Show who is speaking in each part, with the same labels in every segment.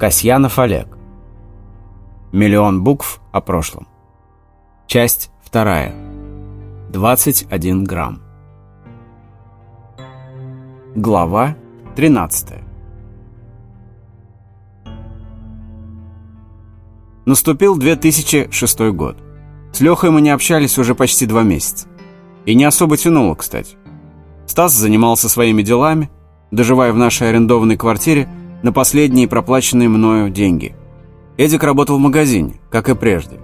Speaker 1: Касьянов Олег. Миллион букв о прошлом. Часть вторая. 21 грамм. Глава 13. Наступил 2006 год. С Лехой мы не общались уже почти два месяца. И не особо тянуло, кстати. Стас занимался своими делами, доживая в нашей арендованной квартире на последние проплаченные мною деньги. Эдик работал в магазине, как и прежде.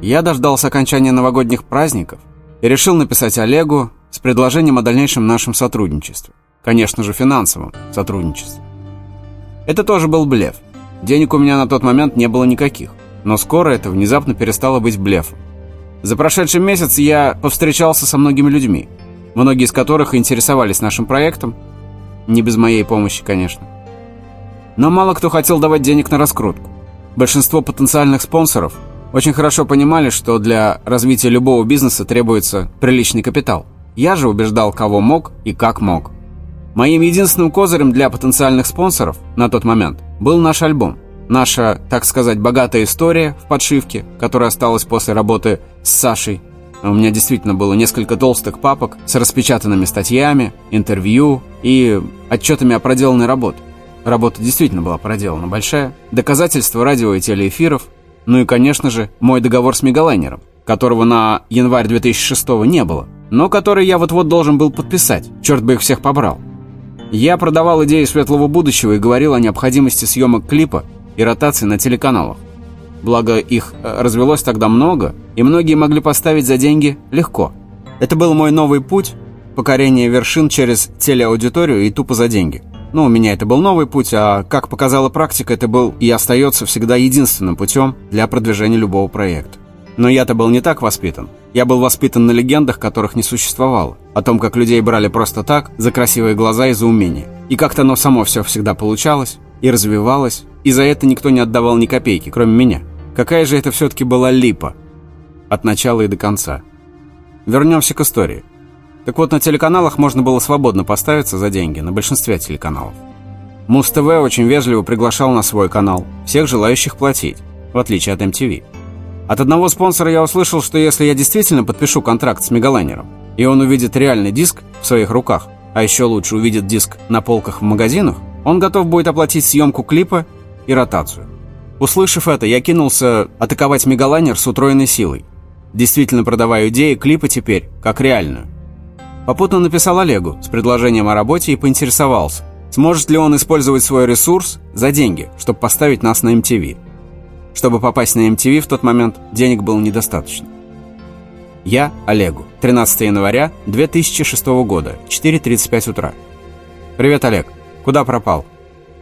Speaker 1: Я дождался окончания новогодних праздников и решил написать Олегу с предложением о дальнейшем нашем сотрудничестве. Конечно же, финансовом сотрудничестве. Это тоже был блеф. Денег у меня на тот момент не было никаких. Но скоро это внезапно перестало быть блефом. За прошедший месяц я повстречался со многими людьми, многие из которых интересовались нашим проектом, не без моей помощи, конечно. Но мало кто хотел давать денег на раскрутку. Большинство потенциальных спонсоров очень хорошо понимали, что для развития любого бизнеса требуется приличный капитал. Я же убеждал, кого мог и как мог. Моим единственным козырем для потенциальных спонсоров на тот момент был наш альбом. Наша, так сказать, богатая история в подшивке, которая осталась после работы с Сашей. У меня действительно было несколько толстых папок с распечатанными статьями, интервью и отчетами о проделанной работе. Работа действительно была проделана большая. Доказательства радио и телеэфиров. Ну и, конечно же, мой договор с Мегалайнером, которого на январь 2006 не было, но который я вот-вот должен был подписать. Черт бы их всех побрал. Я продавал идеи светлого будущего и говорил о необходимости съемок клипа и ротации на телеканалах. Благо, их э, развелось тогда много, и многие могли поставить за деньги легко. Это был мой новый путь, покорение вершин через телеаудиторию и тупо за деньги. Ну, у меня это был новый путь, а, как показала практика, это был и остается всегда единственным путем для продвижения любого проекта. Но я-то был не так воспитан. Я был воспитан на легендах, которых не существовало. О том, как людей брали просто так, за красивые глаза и за умение. И как-то оно само все всегда получалось и развивалось, и за это никто не отдавал ни копейки, кроме меня. Какая же это все-таки была липа. От начала и до конца. Вернемся к истории. Так вот, на телеканалах можно было свободно поставиться за деньги, на большинстве телеканалов. Муз-ТВ очень вежливо приглашал на свой канал всех желающих платить, в отличие от MTV. От одного спонсора я услышал, что если я действительно подпишу контракт с Мегалайнером, и он увидит реальный диск в своих руках, а еще лучше увидит диск на полках в магазинах, он готов будет оплатить съемку клипа и ротацию. Услышав это, я кинулся атаковать Мегалайнер с утроенной силой. Действительно продавая идеи клипа теперь, как реальную. Попутно написал Олегу с предложением о работе и поинтересовался, сможет ли он использовать свой ресурс за деньги, чтобы поставить нас на MTV. Чтобы попасть на MTV в тот момент денег было недостаточно. Я Олегу. 13 января 2006 года, 4.35 утра. «Привет, Олег. Куда пропал?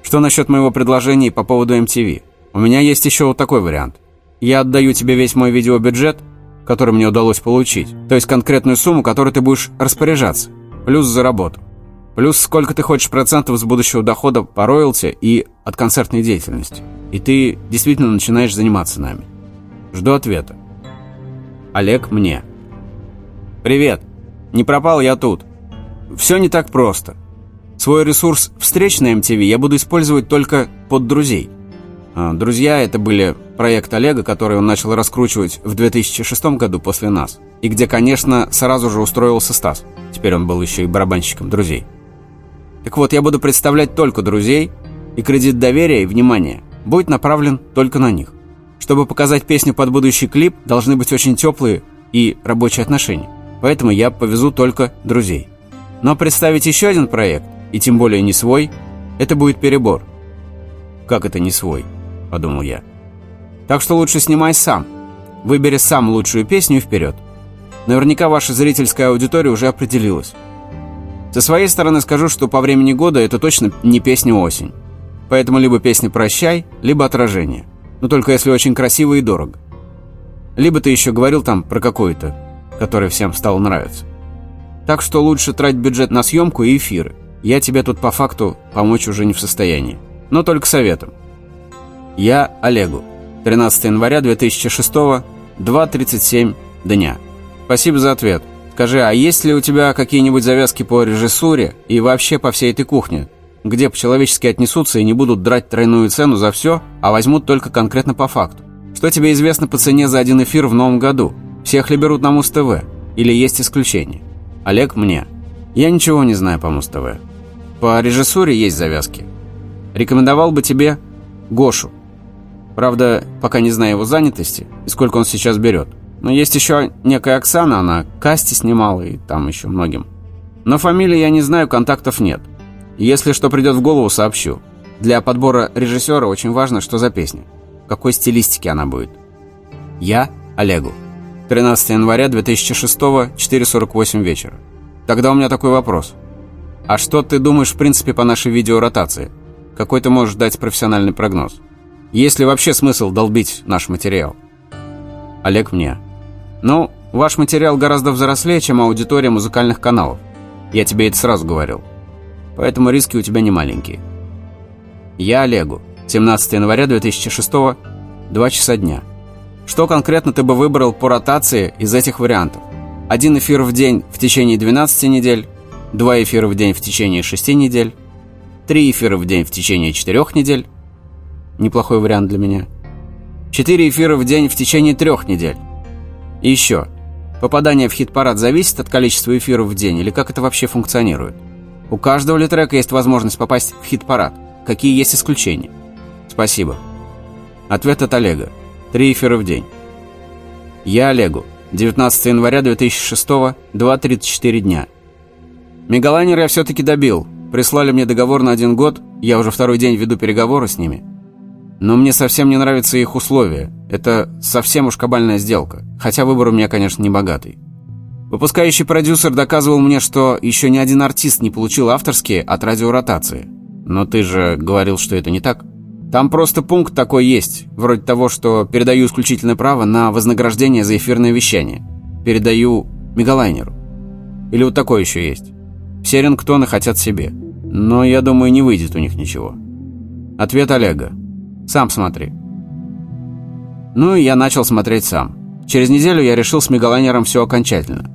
Speaker 1: Что насчет моего предложения по поводу MTV? У меня есть еще вот такой вариант. Я отдаю тебе весь мой видеобюджет, который мне удалось получить. То есть конкретную сумму, которой ты будешь распоряжаться. Плюс за работу. Плюс сколько ты хочешь процентов с будущего дохода по роялти и от концертной деятельности. И ты действительно начинаешь заниматься нами. Жду ответа. Олег мне. Привет. Не пропал я тут. Все не так просто. Свой ресурс встреч на MTV я буду использовать только под друзей. А, друзья, это были проект Олега, который он начал раскручивать в 2006 году после нас. И где, конечно, сразу же устроился Стас. Теперь он был еще и барабанщиком друзей. Так вот, я буду представлять только друзей, и кредит доверия и внимания будет направлен только на них. Чтобы показать песню под будущий клип, должны быть очень теплые и рабочие отношения. Поэтому я повезу только друзей. Но представить еще один проект, и тем более не свой, это будет перебор. Как это не свой? – подумал я. «Так что лучше снимай сам. Выбери сам лучшую песню и вперед. Наверняка ваша зрительская аудитория уже определилась. Со своей стороны скажу, что по времени года это точно не песня «Осень». Поэтому либо песня «Прощай», либо «Отражение». Но только если очень красиво и дорого. Либо ты еще говорил там про какую-то, которая всем стала нравиться. Так что лучше тратить бюджет на съемку и эфиры. Я тебе тут по факту помочь уже не в состоянии. Но только советом. Я Олегу. 13 января 2006, 2.37 дня. Спасибо за ответ. Скажи, а есть ли у тебя какие-нибудь завязки по режиссуре и вообще по всей этой кухне? где по-человечески отнесутся и не будут драть тройную цену за все, а возьмут только конкретно по факту. Что тебе известно по цене за один эфир в новом году? Всех ли берут на Муз-ТВ? Или есть исключения? Олег мне. Я ничего не знаю по Муз-ТВ. По режиссуре есть завязки. Рекомендовал бы тебе Гошу. Правда, пока не знаю его занятости и сколько он сейчас берет. Но есть еще некая Оксана, она Касти снимала и там еще многим. Но фамилии я не знаю, контактов нет. Если что придет в голову, сообщу. Для подбора режиссера очень важно, что за песня. какой стилистики она будет. Я Олегу. 13 января 2006, 4.48 вечера. Тогда у меня такой вопрос. А что ты думаешь в принципе по нашей видеоротации? Какой ты можешь дать профессиональный прогноз? Есть ли вообще смысл долбить наш материал? Олег мне. Ну, ваш материал гораздо взрослее, чем аудитория музыкальных каналов. Я тебе это сразу говорил. Поэтому риски у тебя не маленькие. Я Олегу. 17 января 2006, 2 часа дня. Что конкретно ты бы выбрал по ротации из этих вариантов? Один эфир в день в течение 12 недель, два эфира в день в течение 6 недель, три эфира в день в течение 4 недель. Неплохой вариант для меня. Четыре эфира в день в течение трех недель. И еще. Попадание в хит-парад зависит от количества эфиров в день или как это вообще функционирует? У каждого ли трека есть возможность попасть в хит-парад? Какие есть исключения? Спасибо. Ответ от Олега. Три эфира в день. Я Олегу. 19 января 2006, 2.34 дня. Мегалайнер я все-таки добил. Прислали мне договор на один год, я уже второй день веду переговоры с ними. Но мне совсем не нравятся их условия. Это совсем уж кабальная сделка. Хотя выбор у меня, конечно, не богатый. Выпускающий продюсер доказывал мне, что еще ни один артист не получил авторские от радиоротации. Но ты же говорил, что это не так. Там просто пункт такой есть, вроде того, что передаю исключительное право на вознаграждение за эфирное вещание. Передаю мегалайнеру. Или вот такое еще есть. Все рингтоны хотят себе. Но я думаю, не выйдет у них ничего. Ответ Олега. Сам смотри. Ну и я начал смотреть сам. Через неделю я решил с мегалайнером все окончательно.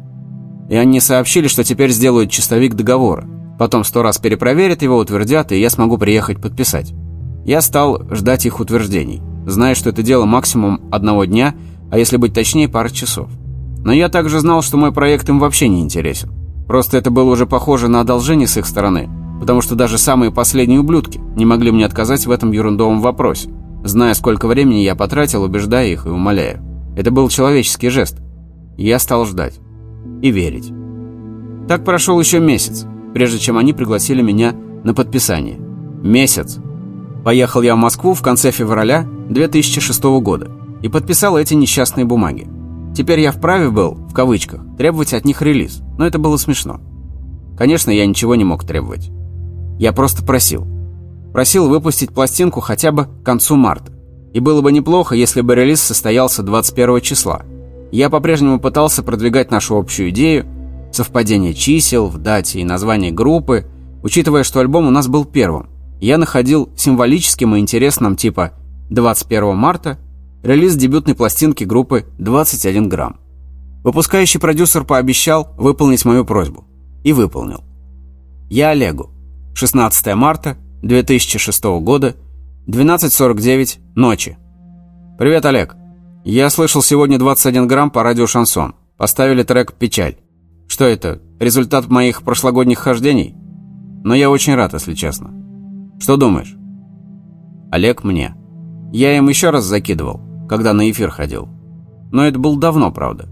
Speaker 1: И они сообщили, что теперь сделают чистовик договора. Потом сто раз перепроверят его, утвердят, и я смогу приехать подписать. Я стал ждать их утверждений, зная, что это дело максимум одного дня, а если быть точнее, пары часов. Но я также знал, что мой проект им вообще не интересен. Просто это было уже похоже на одолжение с их стороны, потому что даже самые последние ублюдки не могли мне отказать в этом ерундовом вопросе, зная, сколько времени я потратил, убеждая их и умоляя. Это был человеческий жест. Я стал ждать. И верить. Так прошел еще месяц, прежде чем они пригласили меня на подписание. Месяц. Поехал я в Москву в конце февраля 2006 года и подписал эти несчастные бумаги. Теперь я вправе был, в кавычках, требовать от них релиз, но это было смешно. Конечно, я ничего не мог требовать. Я просто просил. Просил выпустить пластинку хотя бы к концу марта. И было бы неплохо, если бы релиз состоялся 21 числа. Я по-прежнему пытался продвигать нашу общую идею, совпадение чисел в дате и названии группы, учитывая, что альбом у нас был первым. Я находил символическим и интересным типа 21 марта релиз дебютной пластинки группы 21 грамм. Выпускающий продюсер пообещал выполнить мою просьбу. И выполнил. Я Олегу. 16 марта 2006 года, 12.49 ночи. Привет, Олег. Я слышал сегодня 21 грамм по радио «Шансон». Поставили трек «Печаль». Что это, результат моих прошлогодних хождений? Но я очень рад, если честно. Что думаешь? Олег мне. Я им еще раз закидывал, когда на эфир ходил. Но это было давно, правда.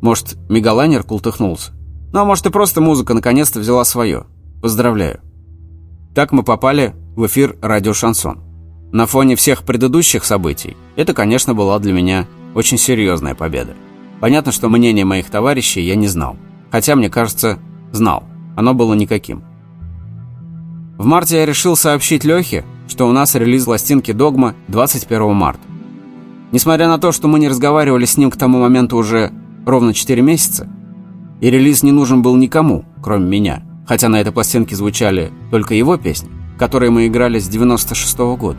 Speaker 1: Может, мегалайнер култыхнулся. Ну, а может, и просто музыка наконец-то взяла свое. Поздравляю. Так мы попали в эфир радио «Шансон». На фоне всех предыдущих событий это, конечно, была для меня очень серьезная победа. Понятно, что мнение моих товарищей я не знал. Хотя, мне кажется, знал. Оно было никаким. В марте я решил сообщить Лехе, что у нас релиз пластинки «Догма» 21 марта. Несмотря на то, что мы не разговаривали с ним к тому моменту уже ровно 4 месяца, и релиз не нужен был никому, кроме меня, хотя на этой пластинке звучали только его песни, которые мы играли с 96 -го года.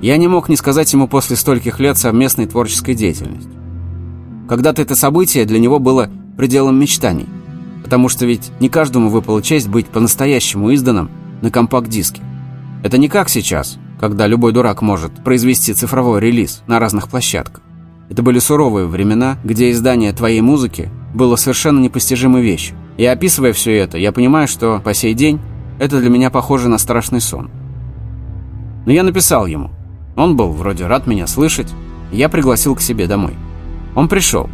Speaker 1: Я не мог не сказать ему после стольких лет совместной творческой деятельности. Когда-то это событие для него было пределом мечтаний, потому что ведь не каждому выпала честь быть по-настоящему изданным на компакт-диске. Это не как сейчас, когда любой дурак может произвести цифровой релиз на разных площадках. Это были суровые времена, где издание твоей музыки было совершенно непостижимой вещью. И описывая все это, я понимаю, что по сей день это для меня похоже на страшный сон. Но я написал ему. Он был вроде рад меня слышать. Я пригласил к себе домой. Он пришел.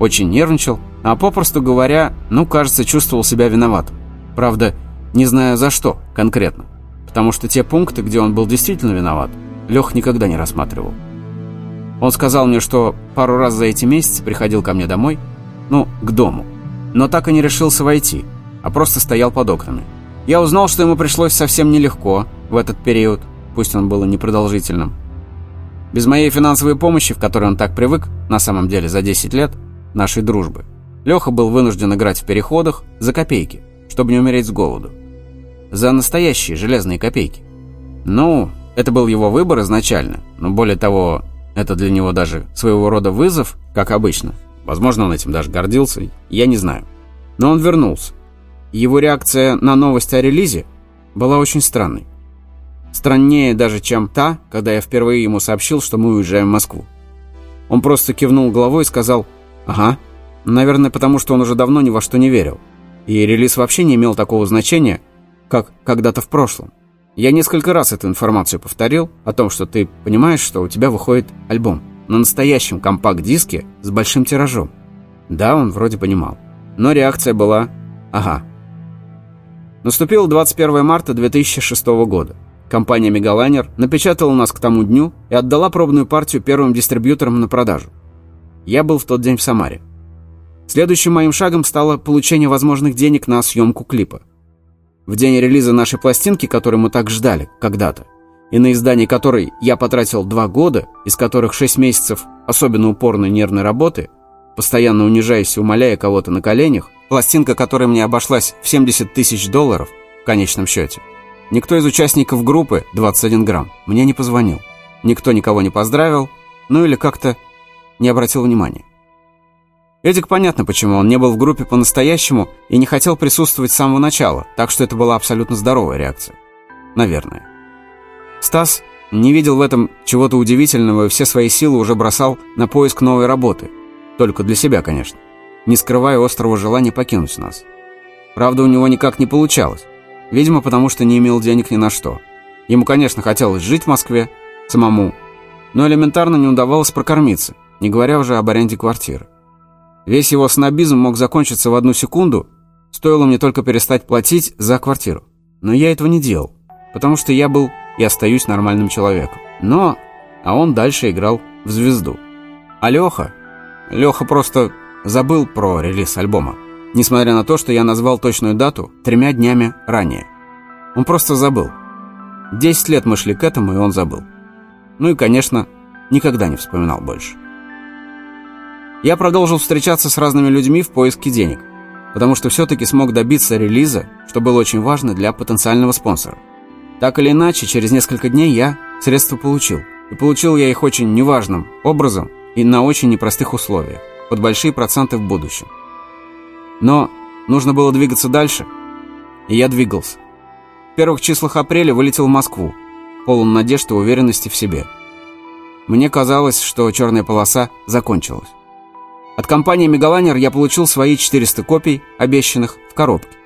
Speaker 1: Очень нервничал, а попросту говоря, ну, кажется, чувствовал себя виноватым. Правда, не знаю за что конкретно. Потому что те пункты, где он был действительно виноват, Лех никогда не рассматривал. Он сказал мне, что пару раз за эти месяцы приходил ко мне домой, ну, к дому, но так и не решился войти, а просто стоял под окнами. Я узнал, что ему пришлось совсем нелегко в этот период, пусть он был и непродолжительным. Без моей финансовой помощи, в которой он так привык, на самом деле за 10 лет, нашей дружбы, Леха был вынужден играть в переходах за копейки, чтобы не умереть с голоду. За настоящие железные копейки. Ну, это был его выбор изначально, но более того, это для него даже своего рода вызов, как обычно. Возможно, он этим даже гордился, я не знаю. Но он вернулся. Его реакция на новость о релизе была очень странной. Страннее даже, чем та, когда я впервые ему сообщил, что мы уезжаем в Москву. Он просто кивнул головой и сказал «Ага». Наверное, потому что он уже давно ни во что не верил. И релиз вообще не имел такого значения, как когда-то в прошлом. Я несколько раз эту информацию повторил о том, что ты понимаешь, что у тебя выходит альбом на настоящем компакт-диске с большим тиражом. Да, он вроде понимал. Но реакция была «Ага». Наступил 21 марта 2006 года. Компания «Мегалайнер» напечатала нас к тому дню и отдала пробную партию первым дистрибьюторам на продажу. Я был в тот день в Самаре. Следующим моим шагом стало получение возможных денег на съемку клипа. В день релиза нашей пластинки, которую мы так ждали когда-то, и на издание которой я потратил два года, из которых шесть месяцев особенно упорной нервной работы, постоянно унижаясь и умоляя кого-то на коленях, пластинка, которая мне обошлась в 70 тысяч долларов в конечном счете – Никто из участников группы 21 грамм мне не позвонил. Никто никого не поздравил, ну или как-то не обратил внимания. Эдик понятно, почему он не был в группе по-настоящему и не хотел присутствовать с самого начала, так что это была абсолютно здоровая реакция. Наверное. Стас не видел в этом чего-то удивительного и все свои силы уже бросал на поиск новой работы. Только для себя, конечно. Не скрывая острого желания покинуть нас. Правда, у него никак не получалось. Видимо, потому что не имел денег ни на что. Ему, конечно, хотелось жить в Москве, самому, но элементарно не удавалось прокормиться, не говоря уже об аренде квартиры. Весь его снобизм мог закончиться в одну секунду, стоило мне только перестать платить за квартиру. Но я этого не делал, потому что я был и остаюсь нормальным человеком. Но, а он дальше играл в звезду. А Леха? Леха просто забыл про релиз альбома несмотря на то, что я назвал точную дату тремя днями ранее. Он просто забыл. Десять лет мы шли к этому, и он забыл. Ну и, конечно, никогда не вспоминал больше. Я продолжил встречаться с разными людьми в поиске денег, потому что все-таки смог добиться релиза, что было очень важно для потенциального спонсора. Так или иначе, через несколько дней я средства получил. И получил я их очень неважным образом и на очень непростых условиях, под большие проценты в будущем. Но нужно было двигаться дальше, и я двигался. В первых числах апреля вылетел в Москву, полон надежды и уверенности в себе. Мне казалось, что черная полоса закончилась. От компании «Мегалайнер» я получил свои 400 копий, обещанных, в коробке.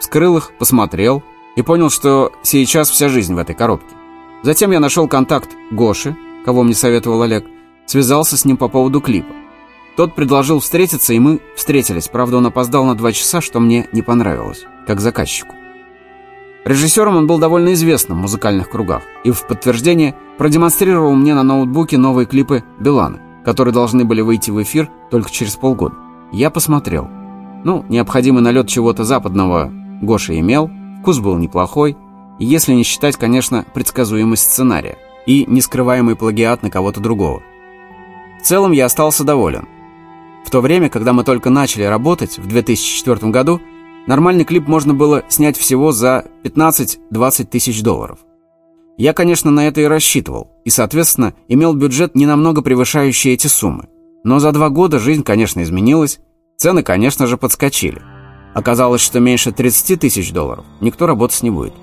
Speaker 1: Вскрыл их, посмотрел и понял, что сейчас вся жизнь в этой коробке. Затем я нашел контакт Гоши, кого мне советовал Олег, связался с ним по поводу клипа. Тот предложил встретиться, и мы встретились. Правда, он опоздал на два часа, что мне не понравилось, как заказчику. Режиссером он был довольно известным в музыкальных кругах и в подтверждение продемонстрировал мне на ноутбуке новые клипы Билана, которые должны были выйти в эфир только через полгода. Я посмотрел. Ну, необходимый налет чего-то западного Гоша имел, вкус был неплохой, если не считать, конечно, предсказуемость сценария и нескрываемый плагиат на кого-то другого. В целом я остался доволен. В то время, когда мы только начали работать, в 2004 году, нормальный клип можно было снять всего за 15-20 тысяч долларов. Я, конечно, на это и рассчитывал, и, соответственно, имел бюджет, не намного превышающий эти суммы. Но за два года жизнь, конечно, изменилась, цены, конечно же, подскочили. Оказалось, что меньше 30 тысяч долларов никто работать не будет.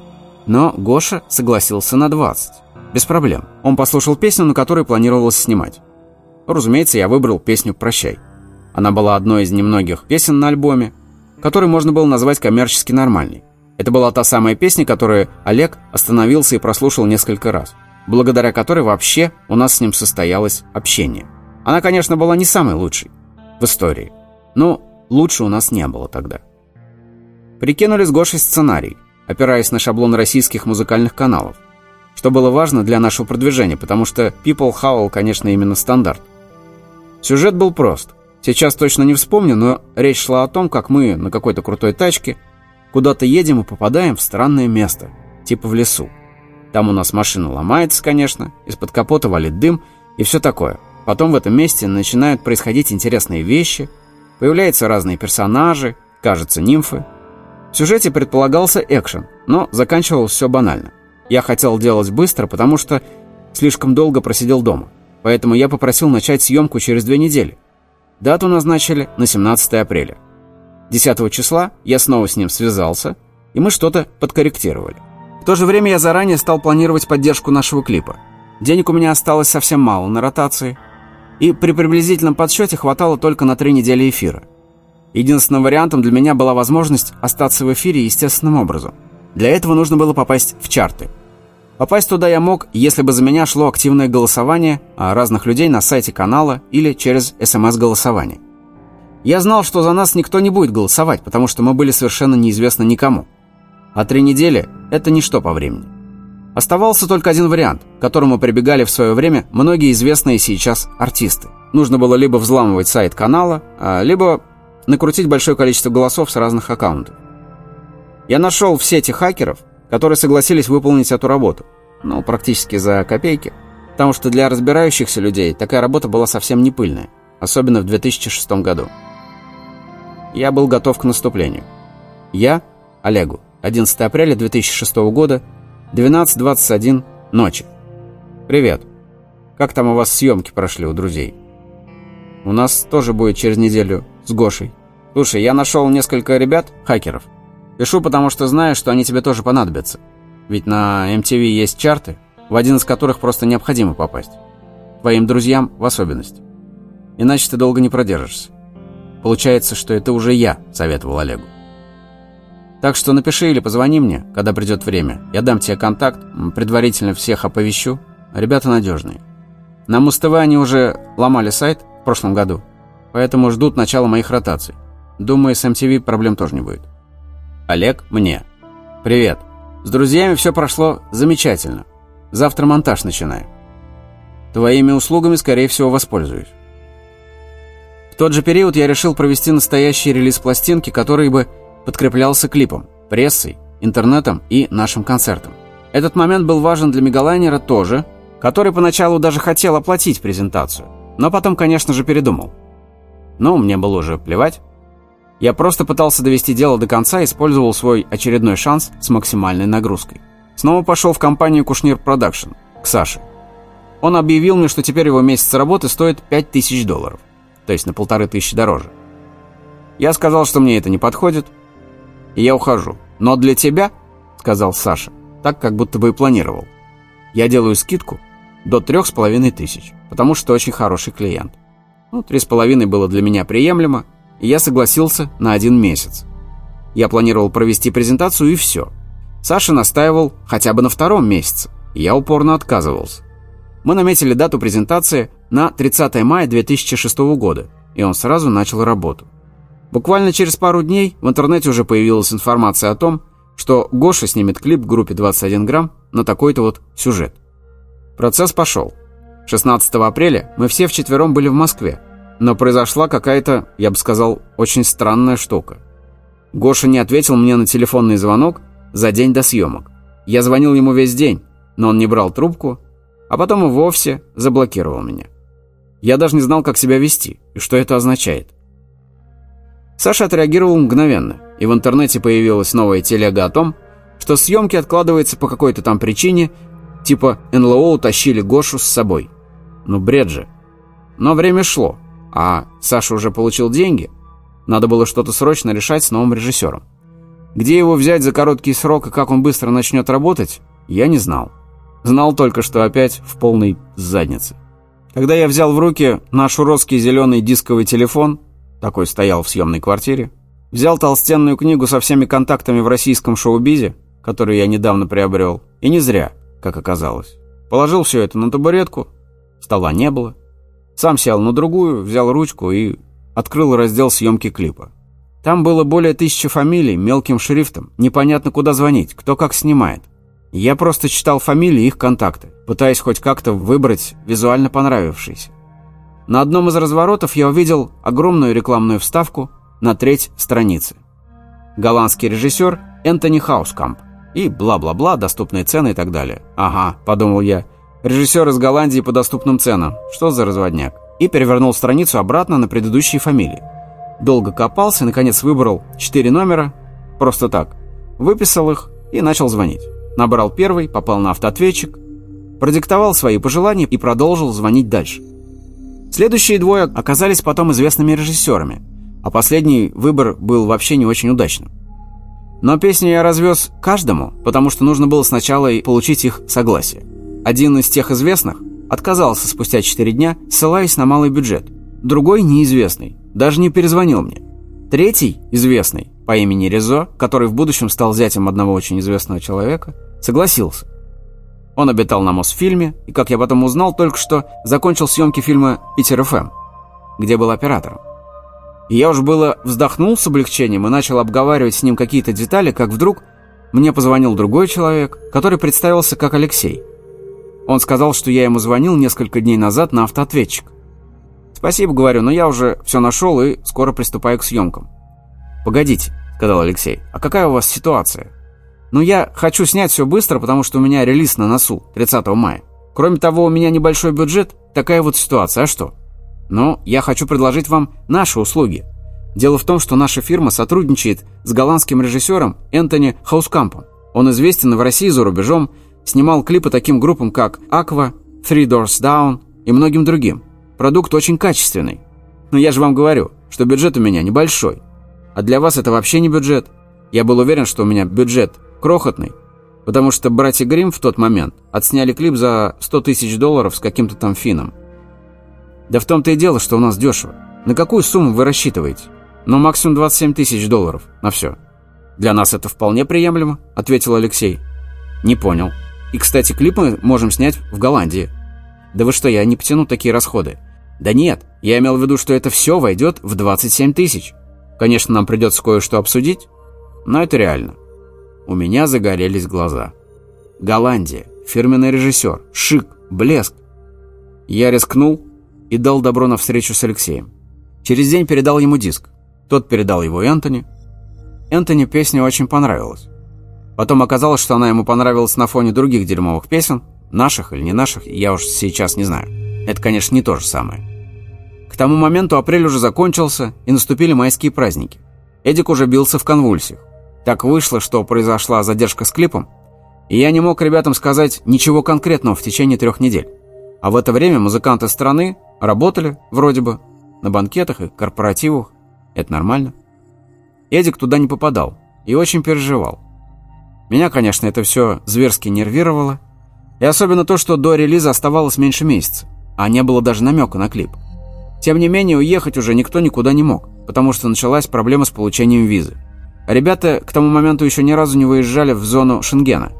Speaker 1: Но Гоша согласился на 20. Без проблем. Он послушал песню, на которой планировалось снимать. Разумеется, я выбрал песню «Прощай». Она была одной из немногих песен на альбоме, который можно было назвать коммерчески нормальной. Это была та самая песня, которую Олег остановился и прослушал несколько раз, благодаря которой вообще у нас с ним состоялось общение. Она, конечно, была не самой лучшей в истории, но лучше у нас не было тогда. Прикинули с Гошей сценарий, опираясь на шаблон российских музыкальных каналов, что было важно для нашего продвижения, потому что People Howl, конечно, именно стандарт. Сюжет был прост. Сейчас точно не вспомню, но речь шла о том, как мы на какой-то крутой тачке куда-то едем и попадаем в странное место, типа в лесу. Там у нас машина ломается, конечно, из-под капота валит дым и все такое. Потом в этом месте начинают происходить интересные вещи, появляются разные персонажи, кажется, нимфы. В сюжете предполагался экшен, но заканчивалось все банально. Я хотел делать быстро, потому что слишком долго просидел дома. Поэтому я попросил начать съемку через две недели. Дату назначили на 17 апреля. 10 числа я снова с ним связался, и мы что-то подкорректировали. В то же время я заранее стал планировать поддержку нашего клипа. Денег у меня осталось совсем мало на ротации, и при приблизительном подсчете хватало только на три недели эфира. Единственным вариантом для меня была возможность остаться в эфире естественным образом. Для этого нужно было попасть в чарты. Попасть туда я мог, если бы за меня шло активное голосование разных людей на сайте канала или через СМС-голосование. Я знал, что за нас никто не будет голосовать, потому что мы были совершенно неизвестны никому. А три недели – это ничто по времени. Оставался только один вариант, к которому прибегали в свое время многие известные сейчас артисты. Нужно было либо взламывать сайт канала, а, либо накрутить большое количество голосов с разных аккаунтов. Я нашел в сети хакеров, которые согласились выполнить эту работу, ну, практически за копейки, потому что для разбирающихся людей такая работа была совсем не пыльная, особенно в 2006 году. Я был готов к наступлению. Я, Олегу, 11 апреля 2006 года, 12.21 ночи. Привет. Как там у вас съемки прошли у друзей? У нас тоже будет через неделю с Гошей. Слушай, я нашел несколько ребят, хакеров. Пишу, потому что знаю, что они тебе тоже понадобятся. Ведь на MTV есть чарты, в один из которых просто необходимо попасть. Твоим друзьям в особенности. Иначе ты долго не продержишься. Получается, что это уже я советовал Олегу. Так что напиши или позвони мне, когда придет время. Я дам тебе контакт, предварительно всех оповещу. Ребята надежные. На Муз-ТВ они уже ломали сайт в прошлом году, поэтому ждут начала моих ротаций. Думаю, с MTV проблем тоже не будет. Олег мне. Привет. С друзьями все прошло замечательно. Завтра монтаж начинаем. Твоими услугами, скорее всего, воспользуюсь. В тот же период я решил провести настоящий релиз пластинки, который бы подкреплялся клипом, прессой, интернетом и нашим концертом. Этот момент был важен для Мегалайнера тоже, который поначалу даже хотел оплатить презентацию, но потом, конечно же, передумал. Но мне было уже плевать. Я просто пытался довести дело до конца и использовал свой очередной шанс с максимальной нагрузкой. Снова пошел в компанию Кушнир Продакшн, к Саше. Он объявил мне, что теперь его месяц работы стоит 5000 долларов, то есть на полторы тысячи дороже. Я сказал, что мне это не подходит, и я ухожу. Но для тебя, сказал Саша, так, как будто бы и планировал. Я делаю скидку до трех с половиной тысяч, потому что очень хороший клиент. Ну, три с половиной было для меня приемлемо, и я согласился на один месяц. Я планировал провести презентацию и все. Саша настаивал хотя бы на втором месяце, и я упорно отказывался. Мы наметили дату презентации на 30 мая 2006 года, и он сразу начал работу. Буквально через пару дней в интернете уже появилась информация о том, что Гоша снимет клип в группе 21 грамм на такой-то вот сюжет. Процесс пошел. 16 апреля мы все вчетвером были в Москве, но произошла какая-то, я бы сказал, очень странная штука. Гоша не ответил мне на телефонный звонок за день до съемок. Я звонил ему весь день, но он не брал трубку, а потом и вовсе заблокировал меня. Я даже не знал, как себя вести и что это означает. Саша отреагировал мгновенно, и в интернете появилась новая телега о том, что съемки откладываются по какой-то там причине, типа НЛО утащили Гошу с собой. Ну, бред же. Но время шло, а Саша уже получил деньги. Надо было что-то срочно решать с новым режиссером. Где его взять за короткий срок и как он быстро начнет работать, я не знал. Знал только, что опять в полной заднице. Когда я взял в руки наш уродский зеленый дисковый телефон, такой стоял в съемной квартире, взял толстенную книгу со всеми контактами в российском шоу-бизе, которую я недавно приобрел, и не зря, как оказалось. Положил все это на табуретку, стола не было. Сам сел на другую, взял ручку и открыл раздел съемки клипа. Там было более тысячи фамилий мелким шрифтом. Непонятно, куда звонить, кто как снимает. Я просто читал фамилии и их контакты, пытаясь хоть как-то выбрать визуально понравившиеся. На одном из разворотов я увидел огромную рекламную вставку на треть страницы. Голландский режиссер Энтони Хаускамп. И бла-бла-бла, доступные цены и так далее. Ага, подумал я. Режиссер из Голландии по доступным ценам. Что за разводняк? И перевернул страницу обратно на предыдущие фамилии. Долго копался, наконец выбрал четыре номера. Просто так. Выписал их и начал звонить. Набрал первый, попал на автоответчик, продиктовал свои пожелания и продолжил звонить дальше. Следующие двое оказались потом известными режиссерами, а последний выбор был вообще не очень удачным. Но песню я развез каждому, потому что нужно было сначала получить их согласие. Один из тех известных отказался спустя 4 дня, ссылаясь на малый бюджет. Другой, неизвестный, даже не перезвонил мне. Третий, известный, по имени Резо, который в будущем стал зятем одного очень известного человека, согласился. Он обитал на Мосфильме, и, как я потом узнал, только что закончил съемки фильма «Питер ФМ», где был оператором. И я уж было вздохнул с облегчением и начал обговаривать с ним какие-то детали, как вдруг мне позвонил другой человек, который представился как Алексей. Он сказал, что я ему звонил несколько дней назад на автоответчик. «Спасибо, — говорю, — но я уже все нашел и скоро приступаю к съемкам». «Погодите», — сказал Алексей, — «а какая у вас ситуация?» «Ну, я хочу снять все быстро, потому что у меня релиз на носу, 30 мая. Кроме того, у меня небольшой бюджет, такая вот ситуация, а что?» «Ну, я хочу предложить вам наши услуги. Дело в том, что наша фирма сотрудничает с голландским режиссером Энтони Хаускампом. Он известен в России за рубежом, снимал клипы таким группам, как «Aqua», «Three Doors Down» и многим другим. Продукт очень качественный. Но я же вам говорю, что бюджет у меня небольшой. А для вас это вообще не бюджет. Я был уверен, что у меня бюджет крохотный, потому что братья Грим в тот момент отсняли клип за 100 тысяч долларов с каким-то там фином. Да в том-то и дело, что у нас дешево. На какую сумму вы рассчитываете? Ну, максимум 27 тысяч долларов на все. Для нас это вполне приемлемо, ответил Алексей. Не понял. И, кстати, клип мы можем снять в Голландии. Да вы что, я не потяну такие расходы. Да нет, я имел в виду, что это все войдет в 27 тысяч. Конечно, нам придется кое-что обсудить, но это реально. У меня загорелись глаза. Голландия, фирменный режиссер, шик, блеск. Я рискнул и дал добро на встречу с Алексеем. Через день передал ему диск. Тот передал его Энтони. Энтони песня очень понравилась. Потом оказалось, что она ему понравилась на фоне других дерьмовых песен, наших или не наших, я уж сейчас не знаю. Это, конечно, не то же самое. К тому моменту апрель уже закончился, и наступили майские праздники. Эдик уже бился в конвульсиях. Так вышло, что произошла задержка с клипом, и я не мог ребятам сказать ничего конкретного в течение трех недель. А в это время музыканты страны работали, вроде бы, на банкетах и корпоративах. Это нормально. Эдик туда не попадал и очень переживал. Меня, конечно, это все зверски нервировало. И особенно то, что до релиза оставалось меньше месяца, а не было даже намека на клип. Тем не менее, уехать уже никто никуда не мог, потому что началась проблема с получением визы. Ребята к тому моменту еще ни разу не выезжали в зону Шенгена.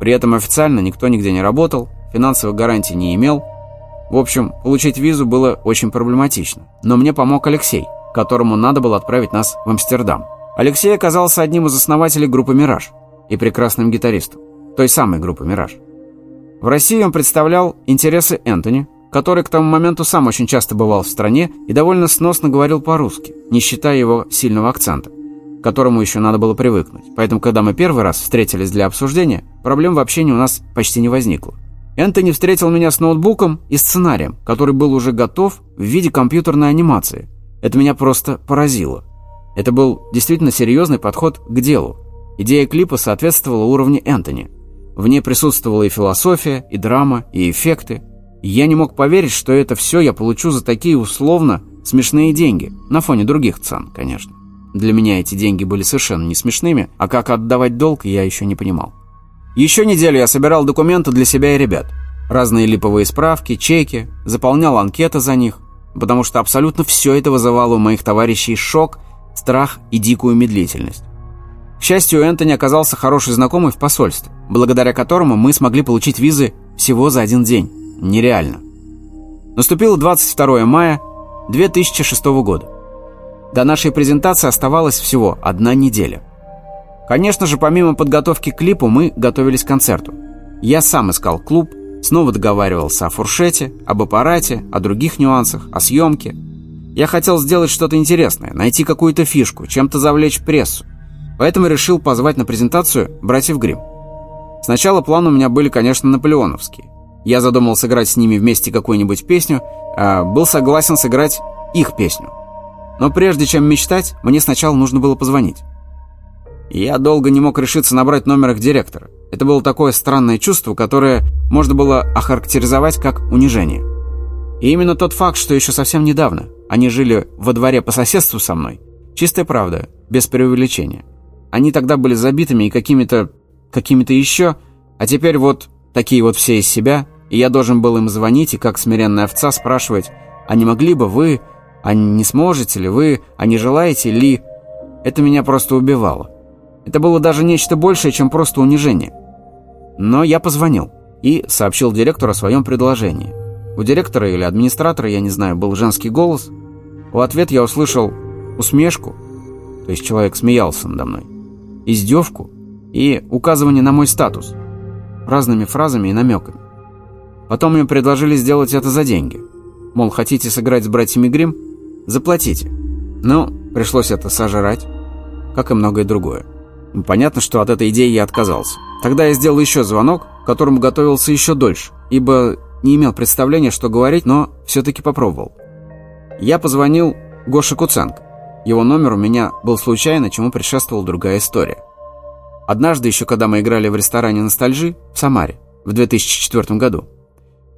Speaker 1: При этом официально никто нигде не работал, финансовых гарантий не имел. В общем, получить визу было очень проблематично. Но мне помог Алексей, которому надо было отправить нас в Амстердам. Алексей оказался одним из основателей группы «Мираж» и прекрасным гитаристом, той самой группы «Мираж». В России он представлял интересы Энтони, который к тому моменту сам очень часто бывал в стране и довольно сносно говорил по-русски, не считая его сильного акцента, к которому еще надо было привыкнуть. Поэтому, когда мы первый раз встретились для обсуждения, проблем в общении у нас почти не возникло. Энтони встретил меня с ноутбуком и сценарием, который был уже готов в виде компьютерной анимации. Это меня просто поразило. Это был действительно серьезный подход к делу, Идея клипа соответствовала уровню Энтони. В ней присутствовала и философия, и драма, и эффекты. И я не мог поверить, что это все я получу за такие условно смешные деньги, на фоне других цен, конечно. Для меня эти деньги были совершенно не смешными, а как отдавать долг я еще не понимал. Еще неделю я собирал документы для себя и ребят. Разные липовые справки, чеки, заполнял анкеты за них, потому что абсолютно все это вызывало у моих товарищей шок, страх и дикую медлительность. Счастью, Энтони оказался хороший знакомый в посольстве, благодаря которому мы смогли получить визы всего за один день. Нереально. Наступило 22 мая 2006 года. До нашей презентации оставалась всего одна неделя. Конечно же, помимо подготовки к клипу, мы готовились к концерту. Я сам искал клуб, снова договаривался о фуршете, об аппарате, о других нюансах, о съемке. Я хотел сделать что-то интересное, найти какую-то фишку, чем-то завлечь прессу. Поэтому решил позвать на презентацию братьев Грим. Сначала планы у меня были, конечно, наполеоновские. Я задумал сыграть с ними вместе какую-нибудь песню, а был согласен сыграть их песню. Но прежде чем мечтать, мне сначала нужно было позвонить. Я долго не мог решиться набрать номер их директора. Это было такое странное чувство, которое можно было охарактеризовать как унижение. И именно тот факт, что еще совсем недавно они жили во дворе по соседству со мной, чистая правда, без преувеличения. Они тогда были забитыми и какими-то... какими-то еще, а теперь вот такие вот все из себя, и я должен был им звонить и как смиренная овца спрашивать, а не могли бы вы а не сможете ли вы, а не желаете ли... Это меня просто убивало. Это было даже нечто большее, чем просто унижение. Но я позвонил и сообщил директору о своем предложении. У директора или администратора, я не знаю, был женский голос. В ответ я услышал усмешку, то есть человек смеялся надо мной, издевку и указывание на мой статус, разными фразами и намеками. Потом мне предложили сделать это за деньги. Мол, хотите сыграть с братьями Грим? Заплатите. Ну, пришлось это сожрать, как и многое другое. Понятно, что от этой идеи я отказался. Тогда я сделал еще звонок, к которому готовился еще дольше, ибо не имел представления, что говорить, но все-таки попробовал. Я позвонил Гоше Куценко. Его номер у меня был случайно, чему предшествовала другая история. Однажды, еще когда мы играли в ресторане «Ностальжи» в Самаре в 2004 году,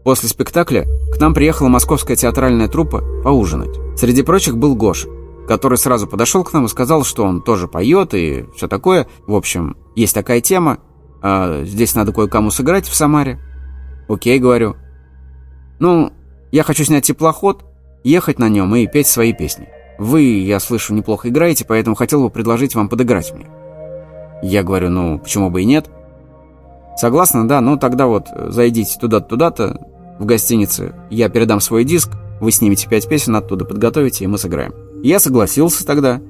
Speaker 1: После спектакля к нам приехала московская театральная труппа поужинать. Среди прочих был Гоша, который сразу подошел к нам и сказал, что он тоже поет и все такое. В общем, есть такая тема, а здесь надо кое-кому сыграть в Самаре. Окей, говорю. Ну, я хочу снять теплоход, ехать на нем и петь свои песни. Вы, я слышу, неплохо играете, поэтому хотел бы предложить вам подыграть мне. Я говорю, ну, почему бы и нет? Согласна, да, ну тогда вот зайдите туда-то, туда-то, в гостинице я передам свой диск, вы снимете пять песен оттуда, подготовите, и мы сыграем. Я согласился тогда.